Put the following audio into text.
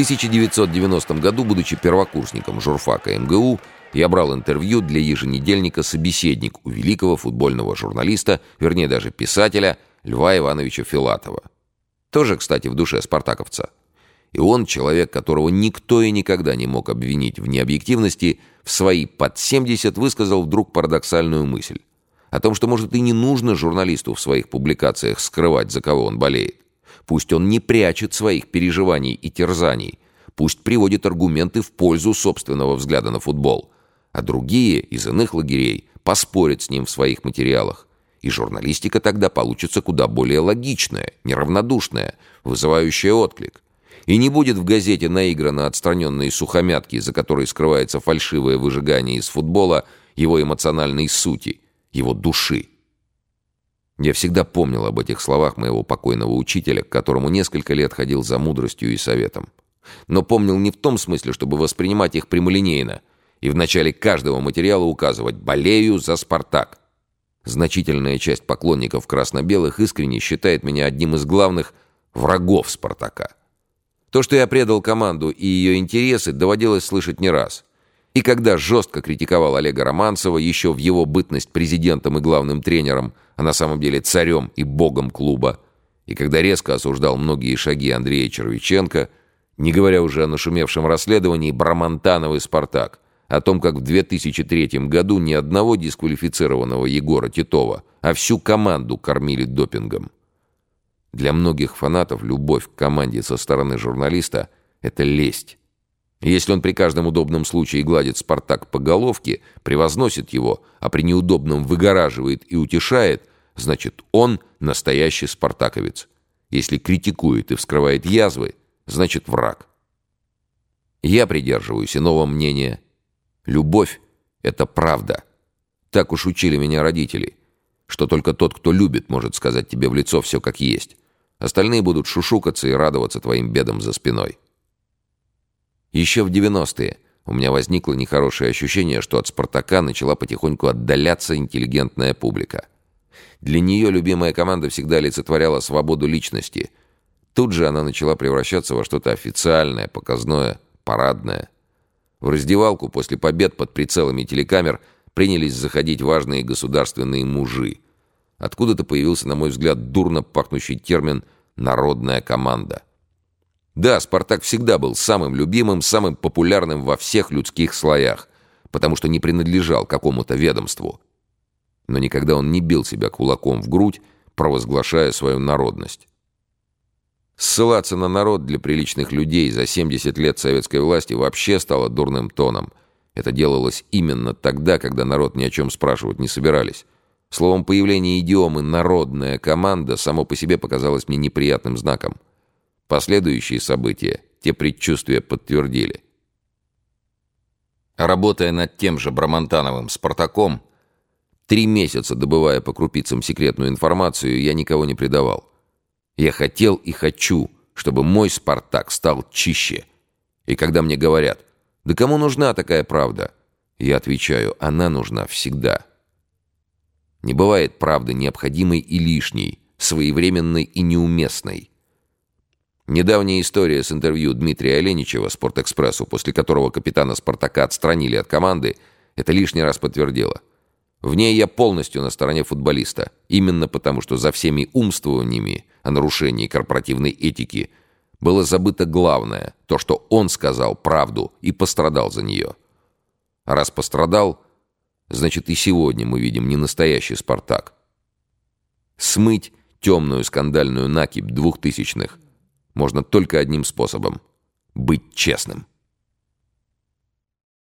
1990 году, будучи первокурсником журфака МГУ, я брал интервью для еженедельника «Собеседник» у великого футбольного журналиста, вернее даже писателя, Льва Ивановича Филатова. Тоже, кстати, в душе спартаковца. И он, человек, которого никто и никогда не мог обвинить в необъективности, в свои под 70 высказал вдруг парадоксальную мысль. О том, что, может, и не нужно журналисту в своих публикациях скрывать, за кого он болеет. Пусть он не прячет своих переживаний и терзаний. Пусть приводит аргументы в пользу собственного взгляда на футбол. А другие из иных лагерей поспорят с ним в своих материалах. И журналистика тогда получится куда более логичная, неравнодушная, вызывающая отклик. И не будет в газете наиграно отстраненные сухомятки, за которой скрывается фальшивое выжигание из футбола его эмоциональной сути, его души. Я всегда помнил об этих словах моего покойного учителя, к которому несколько лет ходил за мудростью и советом. Но помнил не в том смысле, чтобы воспринимать их прямолинейно и в начале каждого материала указывать «болею за Спартак». Значительная часть поклонников красно-белых искренне считает меня одним из главных врагов Спартака. То, что я предал команду и ее интересы, доводилось слышать не раз – и когда жестко критиковал Олега Романцева еще в его бытность президентом и главным тренером, а на самом деле царем и богом клуба, и когда резко осуждал многие шаги Андрея Червиченко, не говоря уже о нашумевшем расследовании Брамонтанова и «Спартак», о том, как в 2003 году ни одного дисквалифицированного Егора Титова, а всю команду кормили допингом. Для многих фанатов любовь к команде со стороны журналиста – это лесть. Если он при каждом удобном случае гладит «Спартак» по головке, превозносит его, а при неудобном выгораживает и утешает, значит, он настоящий спартаковец. Если критикует и вскрывает язвы, значит, враг. Я придерживаюсь иного мнения. Любовь — это правда. Так уж учили меня родители, что только тот, кто любит, может сказать тебе в лицо все как есть. Остальные будут шушукаться и радоваться твоим бедам за спиной. Еще в 90-е у меня возникло нехорошее ощущение, что от «Спартака» начала потихоньку отдаляться интеллигентная публика. Для нее любимая команда всегда олицетворяла свободу личности. Тут же она начала превращаться во что-то официальное, показное, парадное. В раздевалку после побед под прицелами телекамер принялись заходить важные государственные мужи. Откуда-то появился, на мой взгляд, дурно пахнущий термин «народная команда». Да, «Спартак» всегда был самым любимым, самым популярным во всех людских слоях, потому что не принадлежал какому-то ведомству. Но никогда он не бил себя кулаком в грудь, провозглашая свою народность. Ссылаться на народ для приличных людей за 70 лет советской власти вообще стало дурным тоном. Это делалось именно тогда, когда народ ни о чем спрашивать не собирались. Словом, появление идиомы «народная команда» само по себе показалось мне неприятным знаком. Последующие события те предчувствия подтвердили. Работая над тем же Брамонтановым «Спартаком», три месяца добывая по крупицам секретную информацию, я никого не предавал. Я хотел и хочу, чтобы мой «Спартак» стал чище. И когда мне говорят, да кому нужна такая правда? Я отвечаю, она нужна всегда. Не бывает правды необходимой и лишней, своевременной и неуместной. Недавняя история с интервью Дмитрия Оленичева «Спортэкспрессу», после которого капитана «Спартака» отстранили от команды, это лишний раз подтвердило. В ней я полностью на стороне футболиста, именно потому что за всеми умствованиями о нарушении корпоративной этики было забыто главное, то, что он сказал правду и пострадал за нее. А раз пострадал, значит и сегодня мы видим не настоящий «Спартак». Смыть темную скандальную накипь двухтысячных – можно только одним способом — быть честным.